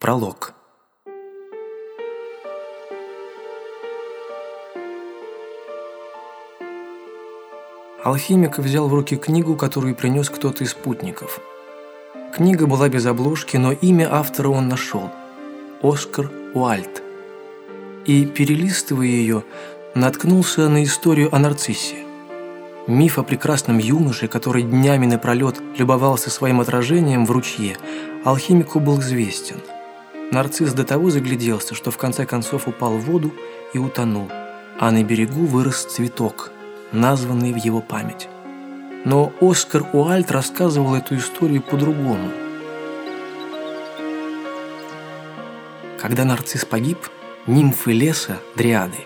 Пролог. Алхимик взял в руки книгу, которую принес кто-то из спутников. Книга была без обложки, но имя автора он нашел – Оскар Уальт. И, перелистывая ее, наткнулся на историю о нарциссе. Миф о прекрасном юноше, который днями напролет любовался своим отражением в ручье, алхимику был известен. Нарцисс до того загляделся, что в конце концов упал в воду и утонул, а на берегу вырос цветок, названный в его память. Но Оскар Уальт рассказывал эту историю по-другому. Когда нарцисс погиб, нимфы леса, дриады,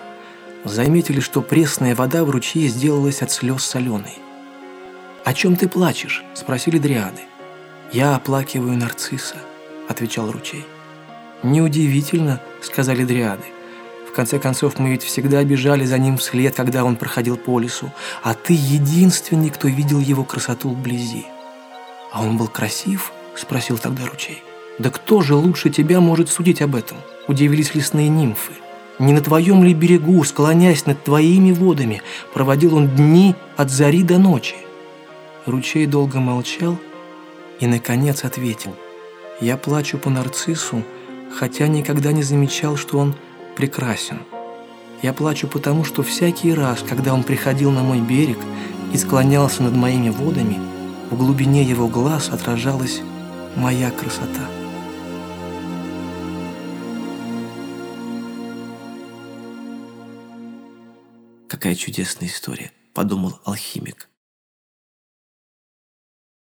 заметили, что пресная вода в ручье сделалась от слез соленой. «О чем ты плачешь?» – спросили дриады. «Я оплакиваю нарцисса», – отвечал ручей. «Неудивительно», – сказали дриады. «В конце концов, мы ведь всегда бежали за ним вслед, когда он проходил по лесу, а ты единственный, кто видел его красоту вблизи». «А он был красив?» – спросил тогда ручей. «Да кто же лучше тебя может судить об этом?» – удивились лесные нимфы. Не на твоем ли берегу, склоняясь над твоими водами, проводил он дни от зари до ночи?» Ручей долго молчал и, наконец, ответил. «Я плачу по нарциссу, хотя никогда не замечал, что он прекрасен. Я плачу потому, что всякий раз, когда он приходил на мой берег и склонялся над моими водами, в глубине его глаз отражалась моя красота». Какая чудесная история, подумал алхимик.